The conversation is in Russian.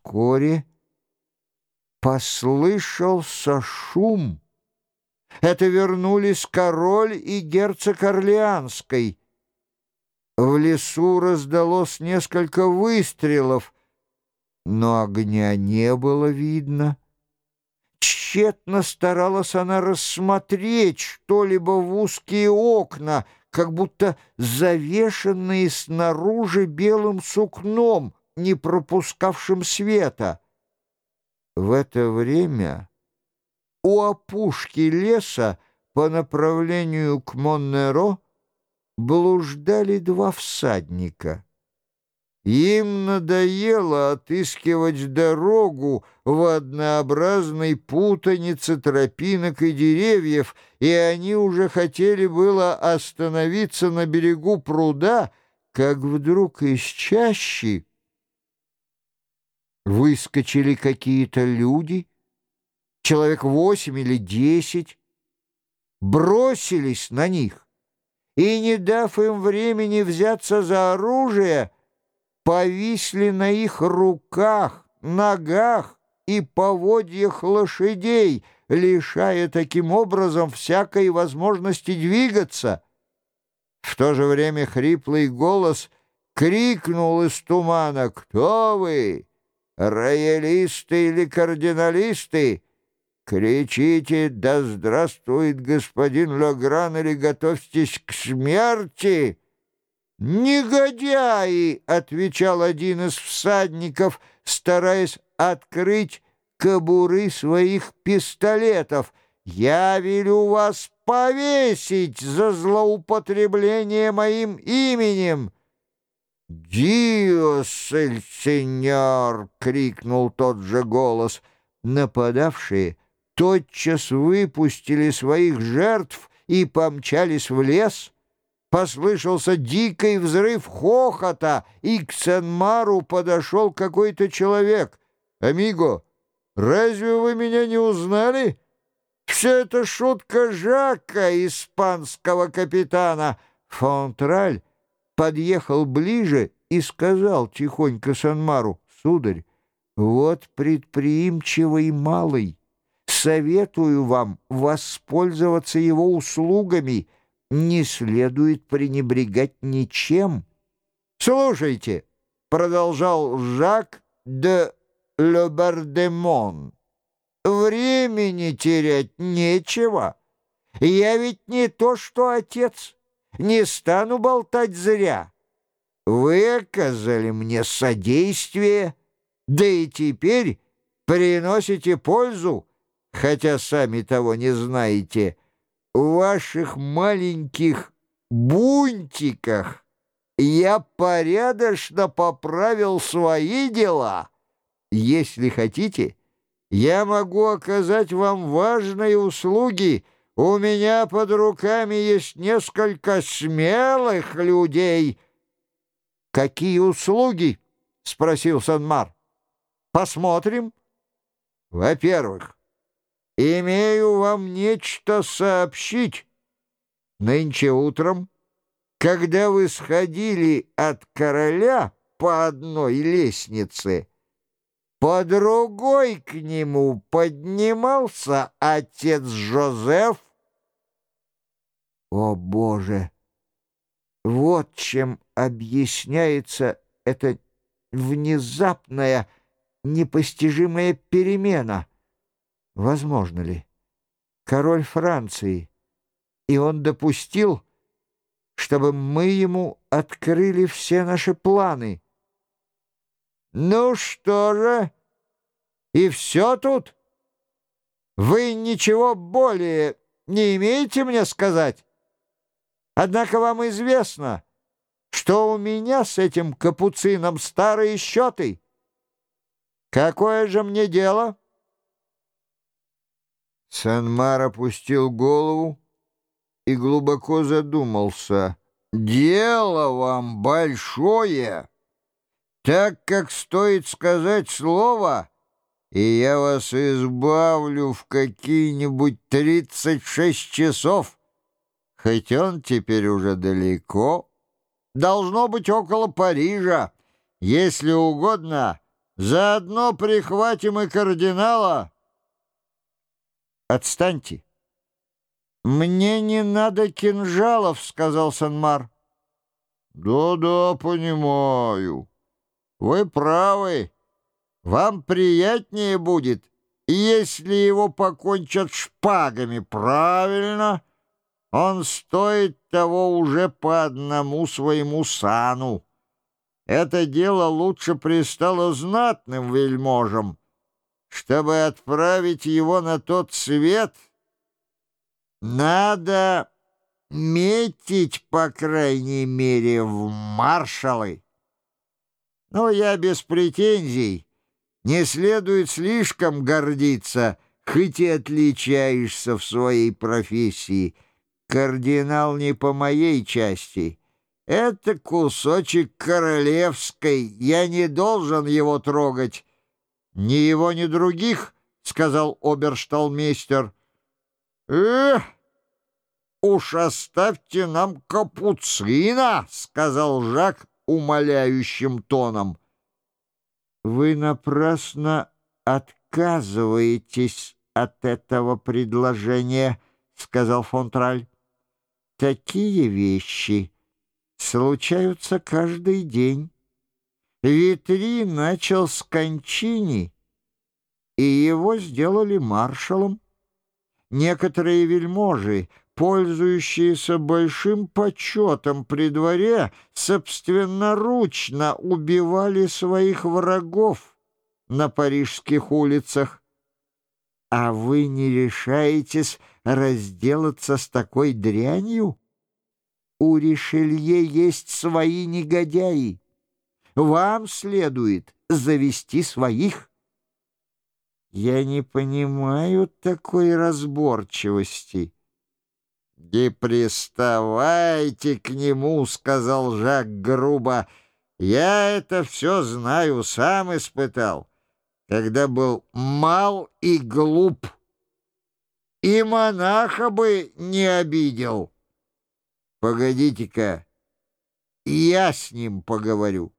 вскоре послышался шум. Это вернулись король и герцог Орлеанской. В лесу раздалось несколько выстрелов, но огня не было видно. Тщетно старалась она рассмотреть что-либо в узкие окна, как будто завешенные снаружи белым сукном, не пропускавшим света. В это время у опушки леса по направлению к Моннеро блуждали два всадника. Им надоело отыскивать дорогу в однообразной путанице тропинок и деревьев, и они уже хотели было остановиться на берегу пруда, как вдруг из чащи выскочили какие-то люди, человек восемь или десять, бросились на них и, не дав им времени взяться за оружие, повисли на их руках, ногах и поводьях лошадей, лишая таким образом всякой возможности двигаться. В то же время хриплый голос крикнул из тумана «Кто вы? Роялисты или кардиналисты?» Кричите «Да здравствует господин Легран» или «Готовьтесь к смерти!» «Негодяи!» — отвечал один из всадников, стараясь открыть кобуры своих пистолетов. «Я велю вас повесить за злоупотребление моим именем!» «Диос, сеньор!» — крикнул тот же голос. Нападавшие тотчас выпустили своих жертв и помчались в лес — Послышался дикий взрыв хохота, и к Сен-Мару подошел какой-то человек. «Амиго, разве вы меня не узнали?» «Все это шутка Жака, испанского капитана!» Фонтраль подъехал ближе и сказал тихонько Санмару, «Сударь, вот предприимчивый малый, советую вам воспользоваться его услугами» не следует пренебрегать ничем. «Слушайте», — продолжал Жак де Лебардемон, «времени терять нечего. Я ведь не то что отец, не стану болтать зря. Вы оказали мне содействие, да и теперь приносите пользу, хотя сами того не знаете» в ваших маленьких бунтиках я порядочно поправил свои дела. Если хотите, я могу оказать вам важные услуги. У меня под руками есть несколько смелых людей. «Какие услуги?» — спросил Санмар. «Посмотрим. Во-первых, «Имею вам нечто сообщить. Нынче утром, когда вы сходили от короля по одной лестнице, по другой к нему поднимался отец Жозеф. О, Боже! Вот чем объясняется эта внезапная, непостижимая перемена — Возможно ли? Король Франции. И он допустил, чтобы мы ему открыли все наши планы. Ну что же, и все тут? Вы ничего более не имеете мне сказать? Однако вам известно, что у меня с этим капуцином старые счеты. Какое же мне дело?» Санмар опустил голову и глубоко задумался. «Дело вам большое, так как стоит сказать слово, и я вас избавлю в какие-нибудь тридцать шесть часов, хоть он теперь уже далеко, должно быть около Парижа, если угодно». Заодно прихватим и кардинала. Отстаньте. Мне не надо кинжалов, сказал Санмар. Да-да, понимаю. Вы правы. Вам приятнее будет, если его покончат шпагами, правильно? Он стоит того уже по одному своему сану. Это дело лучше пристало знатным вельможам. Чтобы отправить его на тот свет, надо метить, по крайней мере, в маршалы. Но я без претензий. Не следует слишком гордиться, хоть и отличаешься в своей профессии. Кардинал не по моей части. Это кусочек королевской, я не должен его трогать. Ни его, ни других, — сказал обершталмейстер. Эх! «Уж оставьте нам капуцина!» — сказал Жак умоляющим тоном. «Вы напрасно отказываетесь от этого предложения», — сказал Фонтраль. «Такие вещи случаются каждый день. Витри начал с кончини, и его сделали маршалом. Некоторые вельможи пользующиеся большим почетом при дворе, собственноручно убивали своих врагов на парижских улицах. А вы не решаетесь разделаться с такой дрянью? У Ришелье есть свои негодяи. Вам следует завести своих. Я не понимаю такой разборчивости. «Не приставайте к нему», — сказал Жак грубо. «Я это все знаю, сам испытал, когда был мал и глуп, и монаха бы не обидел. Погодите-ка, я с ним поговорю».